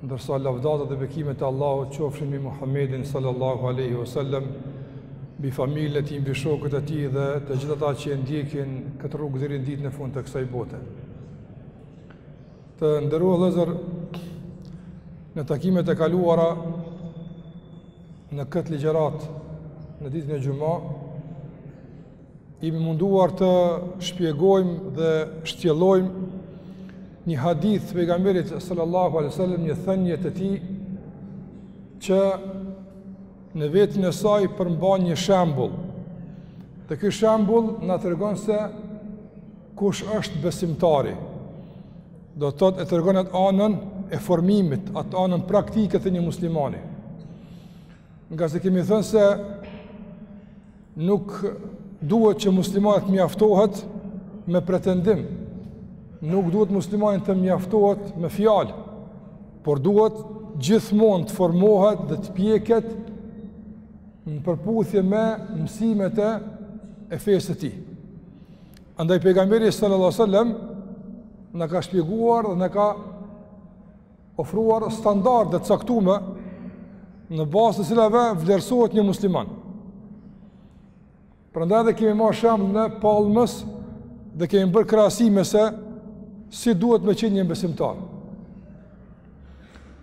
Ndërsa lavdata dhe bekimet e Allahut qofshin mbi Muhammedin sallallahu alaihi wasallam, mbi familjen e tij, mbi shokët e tij dhe të gjithë ata që e ndjekin këtë rrugë deri në ditën e fundit të kësaj bote. Të nderuar vëllezër, në takimet e kaluara në këtë ligjërat në ditën e xumës jemi munduar të shpjegojmë dhe shtjellojmë një hadith të pejgamberit sallallahu alaihi wasallam një thënie të tij që në vetën e saj përmban një shembull. Dhe ky shembull na tregon se kush është besimtari. Do të thotë e tregon atë anën e formimit, atë anën praktike të një muslimani. Nga se kemi thënë se nuk duhet që muslimani të mjaftohet me pretendim, nuk duhet muslimani të mjaftohet me fjalë, por duhet gjithmonë të formohet dhe të piqet në përputhje me mësimet e fesë së tij. Andaj pejgamberi sallallahu sallam na ka shpjeguar dhe na ka ofruar standarde të caktume në bazë të cilave vlerësohet një musliman. Prandaj edhe kemi marrë shembullin e palmës dhe kemi bërë krahasime se si duhet me qenë një besimtar.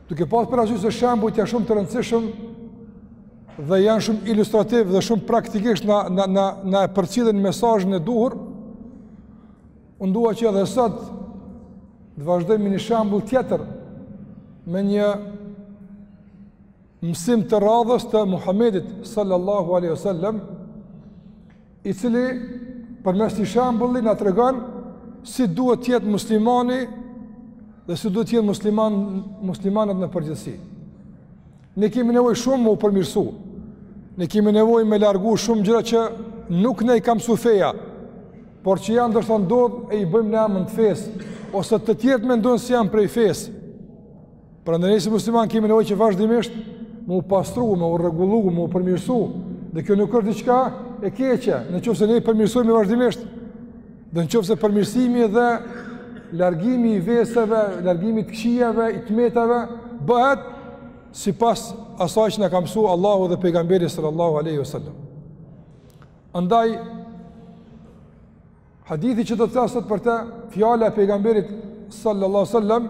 Duke pas parasysh se shembujt janë shumë të rëndësishëm dhe janë shumë ilustrativë dhe shumë praktikisht na na na na e përcjellin mesazhin e duhur, Unë dua që edhe sot të vazhdojmë me një shembull tjetër me një mësim të radhës të Muhamedit sallallahu alaihi wasallam i cili përmes një shembulli na tregon si duhet të jetë muslimani dhe si duhet të jenë musliman muslimanët në përgjithësi. Ne kemi nevojë shumë me u përmirësu. Ne kemi nevojë me largu shumë gjëra që nuk na i ka mësu feja, por që janë ndoshta ndodh e i bëjmë në emën të fesë, ose të tjerët mendojnë se janë prej fesë. Prandaj ne si muslimanë kemi nevojë që vazhdimisht me u pastru, me u rregullu, me u përmirësu, dhe kjo nuk është diçka e keqe, në qoftë se ne i përmirësojmë vazhdimisht, Dhe në qoftë se përmirësimi dhe largimi i veseve, largimi i të këqijave, i të metave, bëhet sipas asaj që na ka mësu Allahu dhe pejgamberi sallallahu aleyhi wa sallam. Andaj, hadithi që do të flas sot për te, fjala e pejgamberit sallallahu aleyhi wa sallam,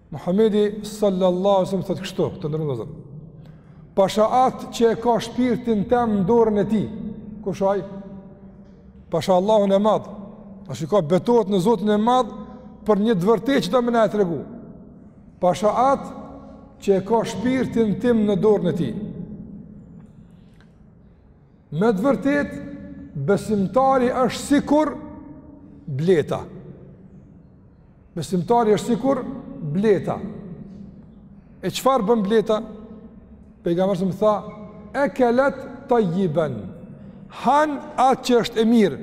Muhamedi sallallahu alaihi wasallam thotë kështu, të nderuar Pasha atë që e ka shpirtin tem në dorën e tij. Kush ai? Pasha Allahun e Madh. A shikoj betohet në Zotin e Madh për një të vërtetë që do me na e tregu. Pasha atë që e ka shpirtin tim në dorën e tij. Me të vërtetë, besimtari është sikur bleta. Besimtari është sikur bleta. E çfarë bën bleta? Pejgamberi selam tha, "Ekelet tayyiban." Han atë që është e mirë.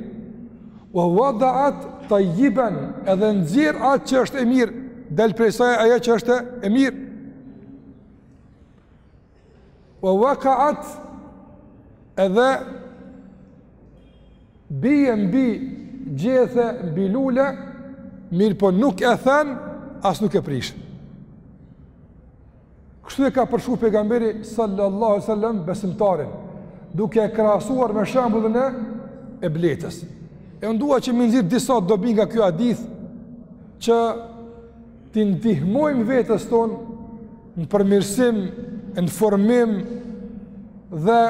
Wa wada'at tayyiban, edhe nxjerr atë që është e mirë, dal prej saj ajo që është e mirë. Wa waqa'at edhe bie mbi gjethe, mbi lule, mirëpo nuk e then, as nuk e prish. Kështu e ka përshkru pejgamberi sallallahu sallam besimtarin, duke e krahasuar me shembullin e bletës. E ndua që m'i nxjerr disa dobi nga kjo hadith, që t'i ndihmojmë vetes tonë në përmirësim, në formim dhe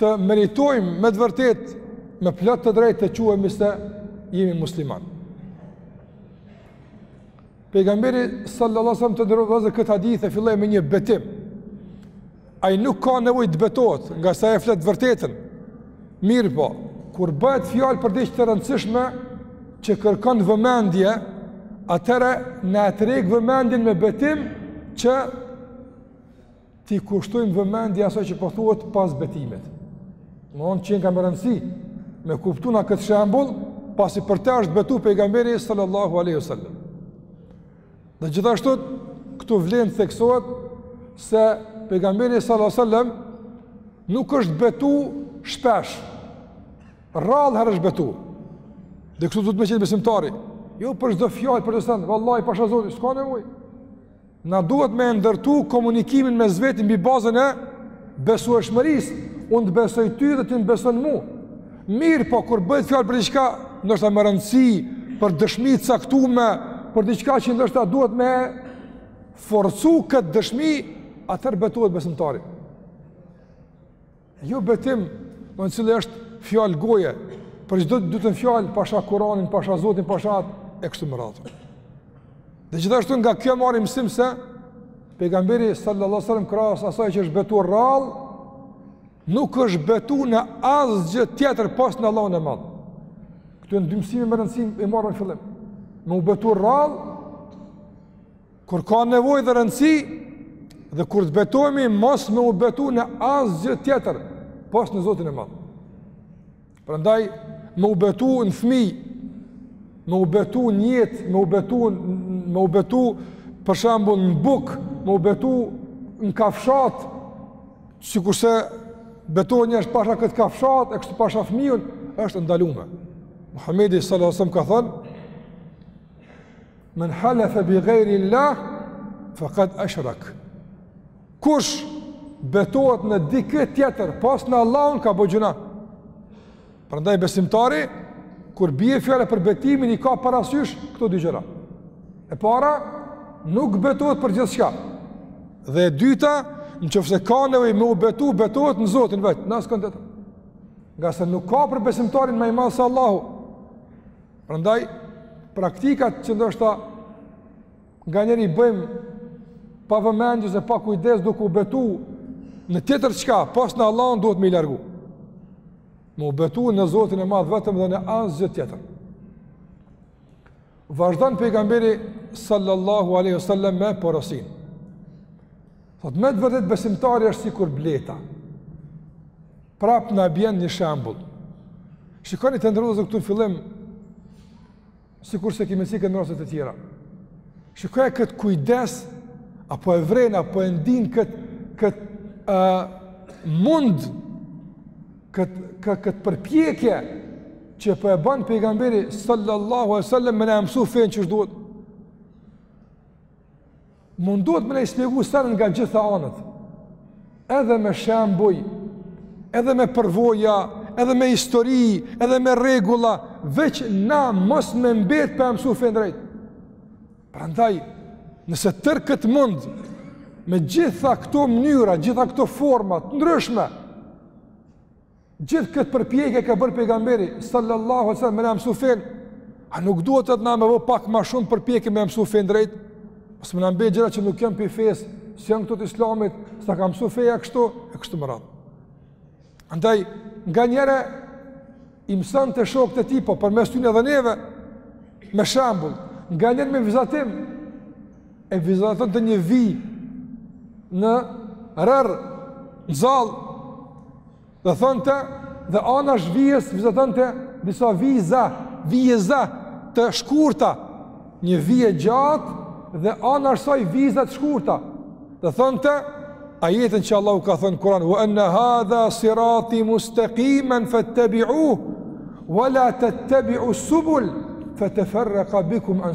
të meritojmë me të vërtetë me plot të drejtë të quhemi se jemi muslimanë. Pejgamberi sallallahu alajhi wasallam të nderuar këtë hadith e filloi me një betim. Ai nuk ka nevojë të betohet, ngase e flet vërtetën. Mirëpo, kur bëhet fjalë për diç të rëndësishme që kërkon vëmendje, atëherë na e tërheq vëmendjen me betim që t'i kushtojmë vëmendje asaj që po thuhet pas betimit. Domethënë qenka me rëndësi me kuptu na këtë shembull, pasi për të është betu pejgamberi sallallahu alaihi wasallam. Dhe gjithashtu këtu vlen theksohet se pejgamberi sallallahu alajhi wasallam nuk është betu shpesh. Rrallë herë është betu. Dhe kështu duhet me qenë besimtari. Jo për çdo fjalë për çdo send, vallahi pasha Zotin, s'ka nevojë. Na duhet me ndërtu komunikimin mes veti mbi bazën e besueshmërisë. Unë të besoj ty dhe ti më beson mu. Mirëpo kur bëhet fjalë për diçka, ndoshta me rëndësi për dëshmi të caktume, për diçka që ndoshta duhet me forcu këtë dëshmi, atëherë betohet besimtari. Jo betim, me në cilin është fjalë goje, për çdo të dytën fjalë, pasha Kuranin, pasha Zotin, pasha atë, e kështu me radhë. Dhe gjithashtu nga kjo marrim mësim se, pejgamberi sallallahu sallam krahas asaj që është betuar rrallë, Nuk është betu në asgjë tjetër pos në Allahun e Madh. Këtu janë dy mësime me rëndësi i marrim në fillim. Me u betu rrallë kur ka nevojë dhe rëndësi dhe kur të betohemi mos me u betu në asgjë tjetër pos në Zotin e Madh. Prandaj me u betu në fëmijë, me u betu në jetë, me u betu me u betu për shembull në bukë, me u betu në kafshatë, sikurse betohen njerëzit pasha këtë kafshatë e kështu pasha fëmijën, është ndalume. Muhamedi sallallahu alaihi wasallam ka thanë: "Men halafa bi ghayri Allah faqad ashrak." Kush betohet në dikë tjetër, pos në Allahun ka bo gjynah. Prandaj besimtari, kur bie fjala për betimin, i ka parasysh këto dy gjëra. E para, nuk betohet për gjithçka. Dhe e dyta, në qoftë se ka nevojë me u betu, betohet në Zotin vetëm, në askënd tjetër. Ngase nuk ka për besimtarin ma i madh se Allahu. Prandaj, praktikat që ndoshta Nganjëherë i bëjmë pa vëmendje e pa kujdes duke u betu në tjetër çka, pos në Allahun duhet me i largu. Me u betu në Zotin e Madh vetëm dhe në asgjë tjetër. Vazhdon pejgamberi sallallahu aleyhi sallam me porosinë. Thotë, me të vërtetë besimtari është sikur bleta. Prapë na bjen një shembull. Shikoni të nderuar këtu në fillim Sikurse kemi cekë në rastet e tjera. Shikoje këtë kujdes, a po e vëreni, a po e ndini këtë, këtë uh, mund, këtë, këtë, këtë përpjekje, që po e ban pejgamberi sallallahu alaihi wasallam me na mësu fenë qysh duhet. Mundohet me na i shpjegu fenë nga gjitha anët, edhe me shembuj, edhe me përvoja, edhe me histori, edhe me rregulla, veç na mos me mbet pa e mësu fenë drejt. Prandaj, nëse tërë këtë mund, me gjitha këto mënyra, gjitha këto forma të ndryshme, Gjithë këtë përpjekje ka bërë pejgamberi sallallahu alaihi wasallam me na mësu fenë. A nuk duhet edhe na me bo pak ma shumë përpjekje me mësu fenë drejt? Mos me na mbet gjëra që nuk janë prej fesë, s'janë këto të islamit, s'i ka mësu feja kështu e kështu me radhë. Andaj nganjëherë i mësonte shokët e tij po përmes tyre edhe neve me shembull, nganjëherë me vizatim e vizatonte një vijë në rërë, në zall, dhe thonte, dhe anash vijës, vizatonte disa viza, vijëza të shkurta, një vijë gjatë, dhe anash saj viza të shkurta, dhe thonte ajetin që Allahu ka thënë n'Kuran, wa enne hadha sirati mustekimen fettebi'uhu, wa la tettebi'u subul, feteferreka bikum an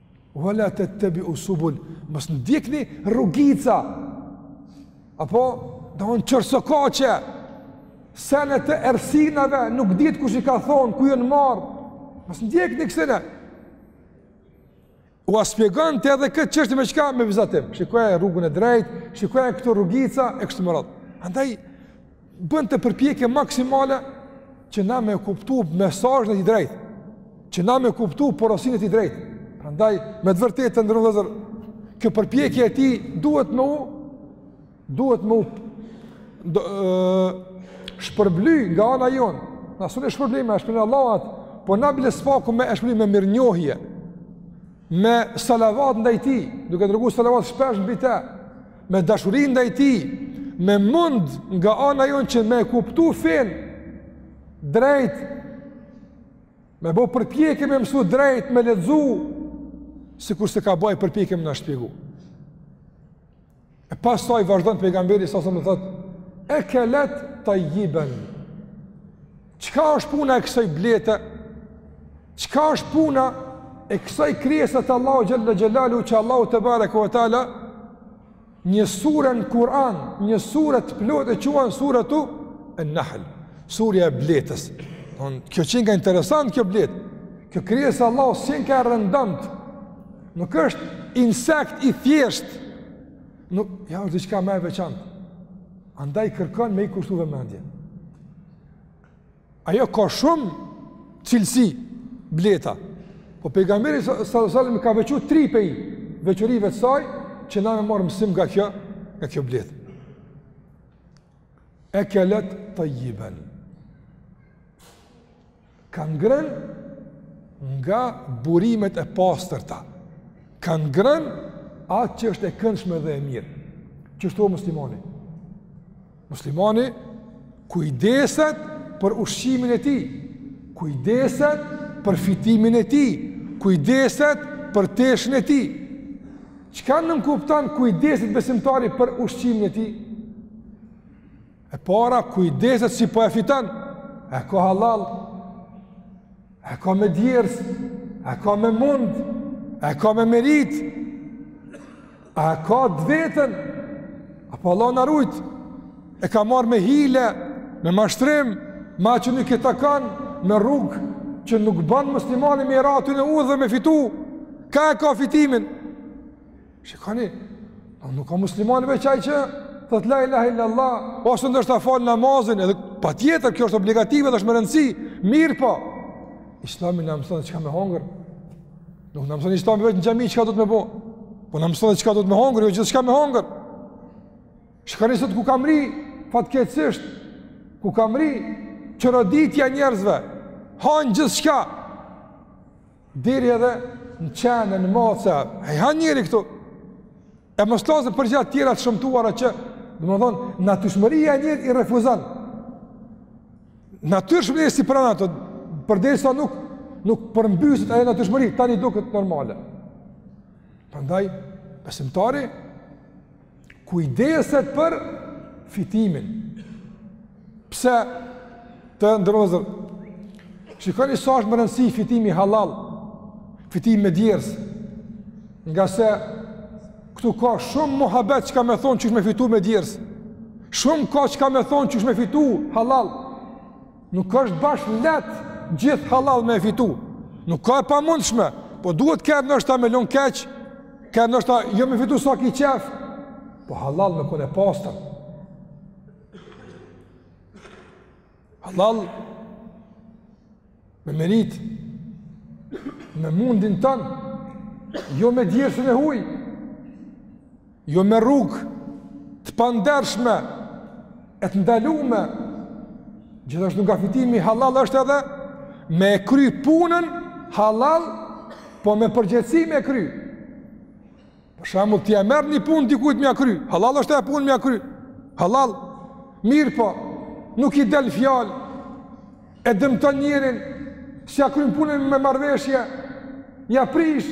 Wa la tattabi'u subul, mos ndjekni rrugica. Apo do thonë çorrsokaqe. Sene të ersinave, nuk dihet kush i ka thonë, ku janë marrë, mos ndjekni kësi sene. Ua shpjegonte edhe këtë çështje me çka me vizatim. Shikoje rrugën e drejtë, shikoji këto rrugica, e kështu me radhë. Andaj, bënte përpjekje maksimale që na me e kuptu mesazhin e tij drejt, që na me kuptu porosinë e tij drejt. Andaj, me të vërtetë të nderuar vëllezër, kjo përpjekje e tij duhet me u, duhet me u do, e, shpërbly nga ana jonë. Na s'un e shpërblejmë, e shpërblen Allahu atë, po na bile së paku me e shpërbly me mirënjohje, me salavat ndaj tij, duke dërgu salavat shpesh mbi të, me dashuri ndaj tij, me mund nga ana jonë që me e kuptu fenë drejt, me bo përpjekje me mësu drejt, me lexu, sikurse ka ba ai përpjekje me na shpjegu. E pastaj vazhdon pejgamberi, sallallahu alajhi wasallam, thotë, ekelet tajjiben, Çka është puna e kësoj blete? Çka është puna e kësoj krijese të Allahut xhelle xhelaluhu që Allahu tebareke ve teala një sure në Kur'an, një sure të plotë e quan suretu en-Nahl, surja e bletës. Në, kjo qenka interesant kjo bletë, kjo krijesë e Allahut s'qenka e rëndomtë, nuk është insekt i thjeshtë, nuk, ja është diçka më e veçantë, andaj kërkon me i kushtu vëmendje. Ajo ka shumë cilësi bleta. Po pejgamberi sallallahu alajhi wasallam i ka veçu tri pej veçorive të saj që na me marrë mësim nga kjo, nga kjo bletë. Ekalat tayyiban. Ka ngrënë nga burimet e pastërta. Ka ngrënë atë që është e këndshme dhe e mirë. Qështu muslimani. Muslimani kujdeset për ushqimin e ti, kujdeset për fitimin e tij, kujdeset për teshën e tij. Çka nënkupton kujdeset besimtari për ushqimin e ti? E para, kujdeset si po e fiton, a e ka halal, a e ka me djersë, a e ka me mund, a e ka me meritë, a e ka të vetën, apo Allahu na rujt, e ka marrë me hile, me mashtrim, me atë që nuk i takon, me rrugë, që nuk bon muslimani me ra n'atë udhë dhe me fitu, ka e ka fitimin, Shikoni, nuk o musliman veç ai që thotë la ilaha illa allah, ose ndoshta fal namazin, edhe patjetër kjo është obligative dhe është me rëndësi, mirëpo. Islami na mëson çka me hongër. Nuk na mëson Islami veç në xhami çka duhet me bo. Po na mëson çka duhet me hongër, jo gjithçka me hongër. Shikoni sot ku ka mrri, fatkeqësisht ku ka mrri, çoroditja e njerëzve. Han gjithçka. Deri edhe në qen, në mace, e ha njeri këtu. E mos të flasim për gjëra tjera të shëmtuara që, domethonë, natyrshmëria e njerit i refuzon. Natyrshmëria s'i pranon ato, përderisa nuk, nuk përmbyset ajo natyrshmëri, tani duket normale. Prandaj, besimtari, kujdeset për fitimin. Pse të nderuar vëllezër, shikoni sa është me rëndësi fitimi halal, fitimi me djersë, ngase këtu ka shumë muhabet çka me thonë qysh me fitu me djersë, shumë ka çka me thonë qysh me fitu halal, Nuk është bash lehtë gjithë halal me fitu. Nuk o e pamundshme, po duhet ka herë ndoshta me lonë keq, ka herë ndoshta jo me fitu sa ki qef, po halal me konë e pastër. Halal me meritë, me mundin ton, jo me djersën e huj. Jo me rrugë të pandershme e të ndalume, gjithashtu nga fitimi halal është edhe me e kry punën halal, po me përgjegjësi me e kry. Për shembull, ti e merr një punë dikujt me ja kry, halal është ajo punë me ja kry, halal, mirëpo, nuk i del fjalës, e dëmton njerin, s'ja kryn punën me marrëveshje, ja prish,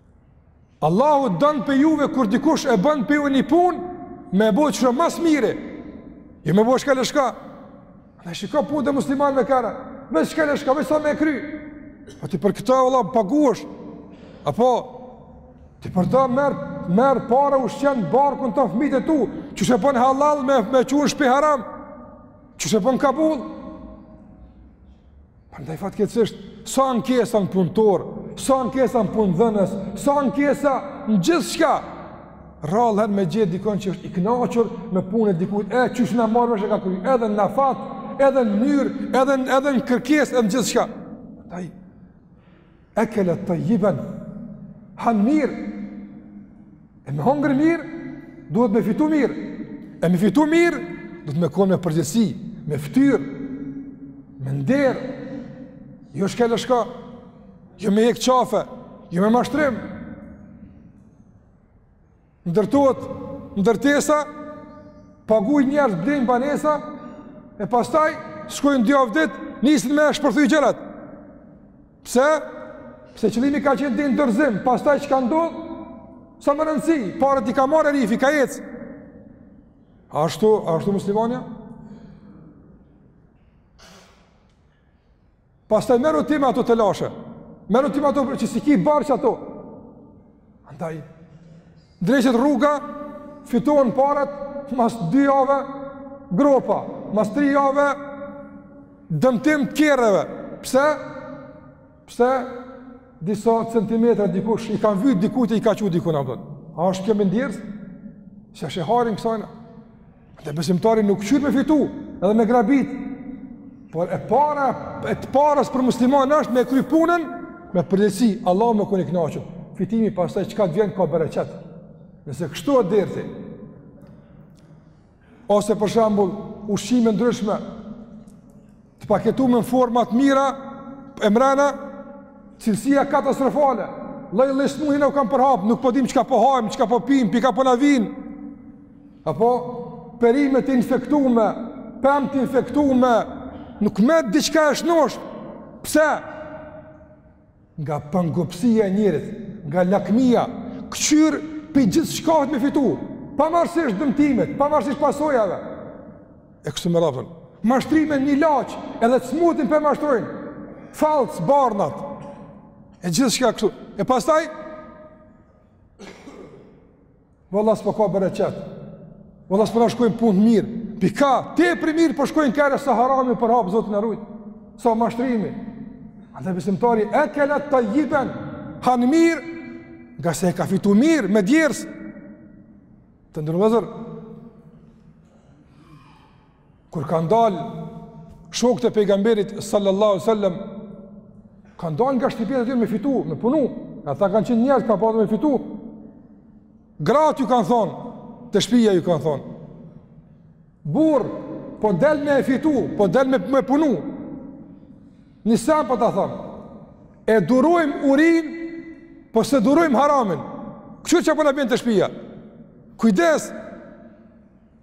Allahu dënë për juve kur dikush e bënë për ju një punë, me e bojë qërë mas mire, i jo me bojë shkallë shka, në shika punë dhe musliman me kara, me shkallë shka, me sa me e kry, a ti për këta Allah më paguash, a po, ti për ta merë, merë para u shqenë barë kënë të fmit e tu, që se bënë halal me, me qunë shpi haram, që se bënë kabullë, Prandaj fatkeqësisht sa ankesa në punëtor, sa ankesa në punëdhënës, sa ankesa në gjithçka. Rrallëherë me gjet dikon që është i kënaqur me punën e dikujt, e qysh jena marrë vesh e ka kry, edhe në afat, edhe në mënyrë, edhe edhe në kërkesë, edhe gjithçka. Andaj Ekelet tajjiben, han mirë, e me hongër mirë, duhet me fitu mirë, e me fitu mirë, duhet me konë me përgjegjësi, me ftyrë, me nder, jo shkel e shko, jo me hjekë qafe, jo me mashtrim. Ndërtohet ndërtesa, pagujnë njerëz blejnë banesa e pastaj shkojnë dy javë ditë, nisin me shpërthy gjërat. Pse? Pse qëllimi ka qenë te dorëzimi, pastaj çka ndodh? S'a me rëndësi, paret i ka marrë herifi, ka ecë. Ashtu, ashtu muslimani a? Pastaj merru ti me ato telashe. Merru ti me ato që s'i ki borxh ato. Andaj dreqet rruga fitohen paret mas 2 javë gropa, mas 3 javë dëmtim të kerreve. Pse? Pse disa centimetra dikush i kanë vyt dikujt i ka çu diku na bën. A është kjo me djersë? S'e sheh hairin kësaj? Andaj besimtari nuk kqyr me fitu, edhe me grabit. Por e para, e të parës për musliman është me kry punën, me përgjegjësi, Allahu me konë i knaqun. Fitimi pastaj çka të vjen ka bereqet. Nëse kështu e derti, ose për shembull, ushqime të ndryshme, të paketume në forma të mira, e mrena, cilësia katastrofale, lloj lloj smuje u kanë përhap, nuk po dimë çka po hajmë, çka po pimë, pi kah po na vijnë, apo, perime të infektume, pemë të infektume, nuk met diçka e shnoshë, pse, Nga pangopsia e njerit, nga lakmia, këqyr pi gjithçkafit me fitu, pavarësisht dëmtimit, pavarësisht pasojave, e kështu me radhë. Mashtrime në ilaçe, edhe të smutin po e mashtrojnë, falsë, barnat, e gjithçka kështu. E pastaj, Valla s'po ka bereqet. Valla s'po na shkojnë punët mirë. Pi kah, tepër mirë po shkojnë kqyre sa harami po u hap, Zoti na rujtë. Sa mashtrimi. Andaj besimtari, ekelet tajjiben, han mirë, ngase e ka fitu mirë, me djersë. Të nderuar vëllezër, Kur kanë dalë shokët e pejgamberit sallallahu alaihi wasallam kanë dalë nga shtëpiat e tyre me fitu, me punu. Ata kanë qenë njerëz kanë pas me fitu. Gratë ju kanë thonë, te shpija ju kanë thonë. Burrë, po del me fitu, po del me punu. Ni sen po ta thom. E durojmë urinë, po s'e durojmë haramin. Kqyr çka po na bjen te shpija. Kujdes.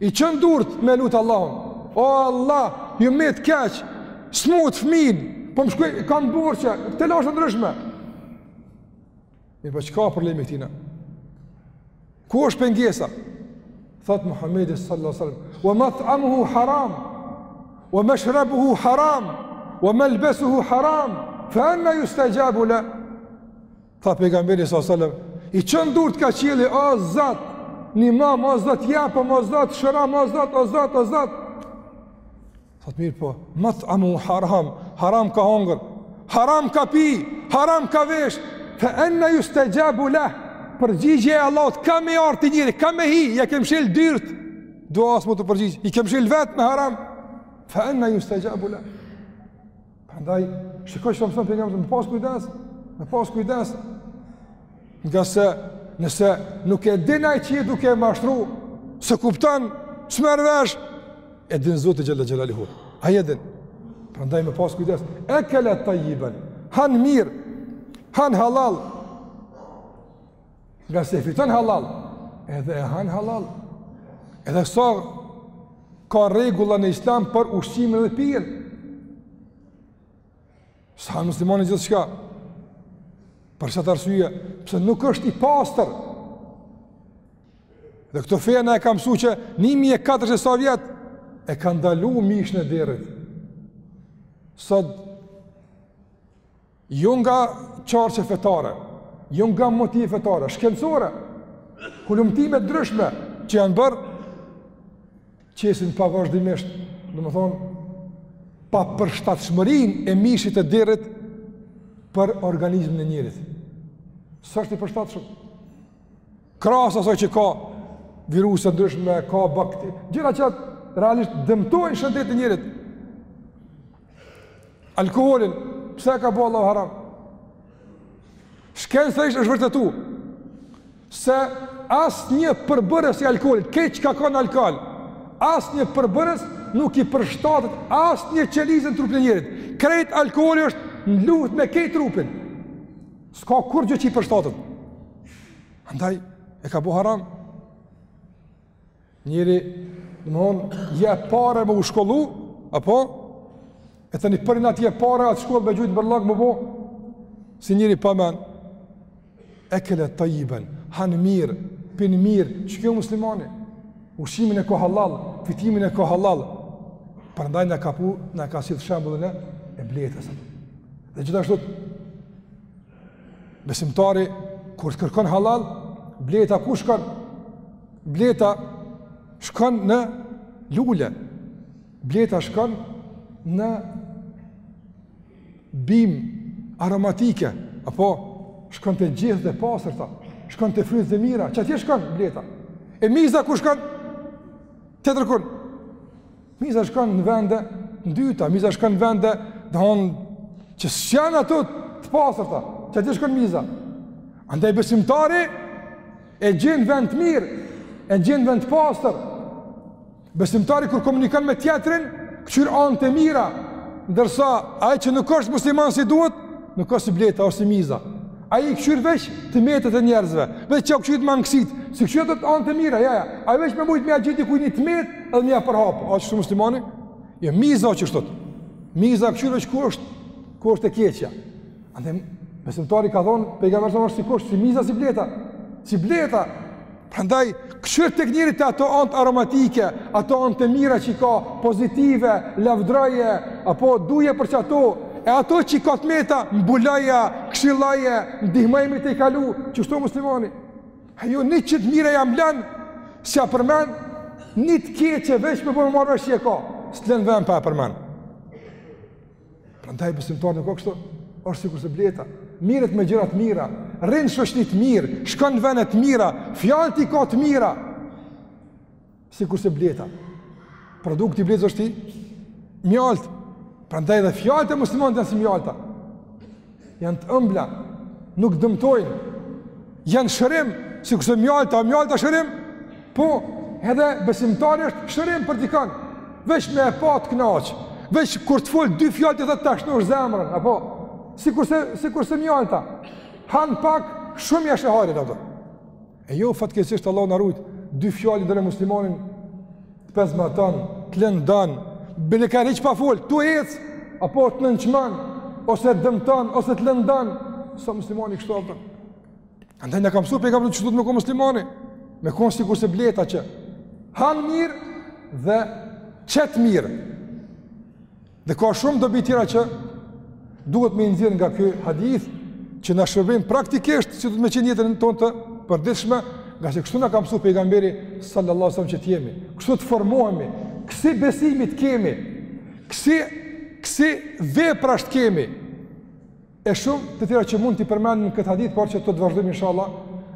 I çon durt me lutë Allahun. O Allah, jom met keq, smut fmijën, po m'shkon, kam borxhe, telashe të ndryshme. Mirëpo çka problemi këtina? Ku është pengesa? Thotë Muhammedi sallallahu alaihi wasallam, wa mat'amuhu haram, wa mashrabuhu haram, wa malbasuhu haram, fa anna justaxhabu lah, Tha pejgamberi sa sallam, i çon durt ka qielli, o zat, nimom, o zat, jepëm, o zat, shëram, o zat, o zat, o zat. Thotë mirëpo, mat'amuhu haram, haram ka hongër, haram ka pi, haram ka veshë, fe enna justexhabu leh, përgjigje e Allahut, ka me ardhë te njeri, ka me hi, ja kem mshel dyrt, duas me t'u përgjigj, i kem mshel vetë me haram, fe enna justexhabu leh. Prandaj shikoj çfarë thon pejgamberi, me pas kujdes, me pas kujdes. Ngase nëse nuk e din ai që je duke e mashtru, s'e kupton, s'merr vesh, e din Zoti xhalla xhalaluhu. Ai e din. Prandaj me pas kujdes. Ekele tayyiban. Han mirë. Han halal. Ngase fiton halal, edhe e han halal. Edhe sa ka rregulla në Islam për ushqimin dhe pijen. S'ha muslimani gjithçka. Për çfarë arsye? Pse nuk është i pastër? Dhe këtë feja na e ka msu që 1400 e sa vjet e ka ndalu mishin e derrit. Sot Jo nga qarqe fetare, jo nga motive fetare, shkencore, hulumtime të ndryshme që janë bërë, qesin në pah vazhdimisht, domethonë, papërshtatshmërinë e mishit të derrit për organizmin e njeriut. S'është i përshtatshëm. Krahas asaj që ka viruse të ndryshme, ka baktere, gjëra që realisht dëmtojnë shëndetin e njeriut, Alkoolin, pse e ka bo Allahu haram? Shkencërisht është vërtetu, se asnjë përbërës i alkoolit, krejt çka ka në alkool, asnjë përbërës nuk i përshtatet asnjë qelize në trupin e njeriut. Krejt alkooli është në luftë me krejt trupin. S'ka kurgjo që i përshtatet. Andaj, e ka bo haram. Njëri, në mëson, jep pare me u shkollu, apo, e tani përrin atje pare at shkollë me gjujtë n'bërllok me bo, si njëri pa men, ekelet tajiben, hanë mirë, pinë mirë, që kjo muslimani, ushqimin e ka hallall, fitimin e ka hallall, prandaj na ka pru, na ka sjell shembullin e, e bletës, dhe gjithashtu, Besimtari, kur kërkon hallall, bleta ku shkon? Bleta shkon në lule, bleta shkon në bimë aromatike, apo shkon te gjithë të pastërta, shkon te frytet e mira, qatje shkon bleta. E miza ku shkon? Tjetërkun? Miza shkon në vende të ndyta, miza shkon në vende dmth që s'janë ato të pastërta, qatje shkon miza. Andaj besimtari e gjen vend të mirë, e gjen vend të pastër. Besimtari kur komunikon me tjetrin, këqyr anët e mira, ndërsa ai që nuk është musliman si duhet, nuk osht si bleta, osht si miza. Ai i këqyr veç të metat e njerëzve, veç ja u këqyr mangësitë, s'i këqyr dot anët e mira, ja, ja, ai veç me mujtë me ja gjet dikuj një të metë edhe me ja përhapë, a qështu muslimani? Ja, jo, miza o qështu, miza këqyr veç ku është, ku është e keqja. Andaj, besimtari ka thonë, pejgamberi a.s. është sikurse, si miza si bleta, si bleta, Prandaj, këqyr tek njerit ato anët aromatike, ato anët e mira që i ka, pozitive, lavdroje, apo duje për qato, e ato që i ka të meta, mbuloja, kshilloje, ndihmoj me i tejkalu, qështu o muslimani. A jo, një qint t'mira ja len, s'ja përmen, një të keqe veç me bo me marrë vesh e ka, s'len vend pa e përmen. Prandaj besimtari nuk o kështu, është sikurse bleta, mirret me gjëra të mira, rrin n'shoqni të mirë, shkon në vende të mira, fjalët i ka të mira. Sikurse bleta. Produkti i bletës është mjalti. Prandaj edhe fjalët e muslimanit janë si mjalta. janë të ëmbla, nuk dëmtojnë, janë shërim, sikurse mjalta, mjalta shërim, po edhe besimtari është shërim për dikan, veç me e pa të knaqë, veç kur të folë dy fjalë edhe ta shnosh zemrën, apo, sikurse, sikurse mjalta, hanë pak, shumë jashtë e harit, ato. E jo fatkeqësisht Allahu na rujt, dy fjalë ndër ne muslimani të pezmaton, të lëndon, bile ka hiç pa fol, tu ec apo të nënçman ose të dëmton ose të lëndon, s'a muslimani kështu apo. Andaj na ka mësuar pejgamberi si duhet me kon muslimani, me kon sikurse bleta që han mirë dhe qet mirë. Dhe ka shumë dobi të tjera që duhet me i nxjerrë nga ky hadith, që na shërbejnë praktikisht, si duhet me qenë në jetën tonë të përditshme, ngase kështu na ka mësu pejgamberi sallallahu sallam që t'jemi, kështu të formohemi, kësi besimi t'kemi, kësi, kësi veprash t'kemi, E shumë të tjera që mund t'i përmendim në këtë hadith, por që do t'vazhdojmë inshallah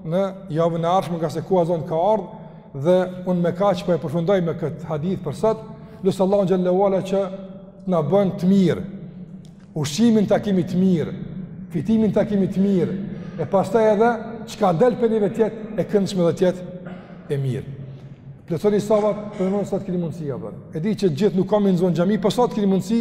në javën e ardhshme, ngase koha ezanit ka ardhë, dhe unë me kaq po e përfundoj me këtë hadith për sot, lus Allahun xhele ue ala që t'na bën të mirë, ushqimin ta kemi të mirë, fitimin ta kemi të mirë, e pastaj edhe çka del prej neve t'jetë, e këndëshme dhe t'jetë e mirë. Plotësoni safat, për sa të kini mundësi, e di që t'gjithë nuk na i nxon xhamia, po sa të kini mundësi,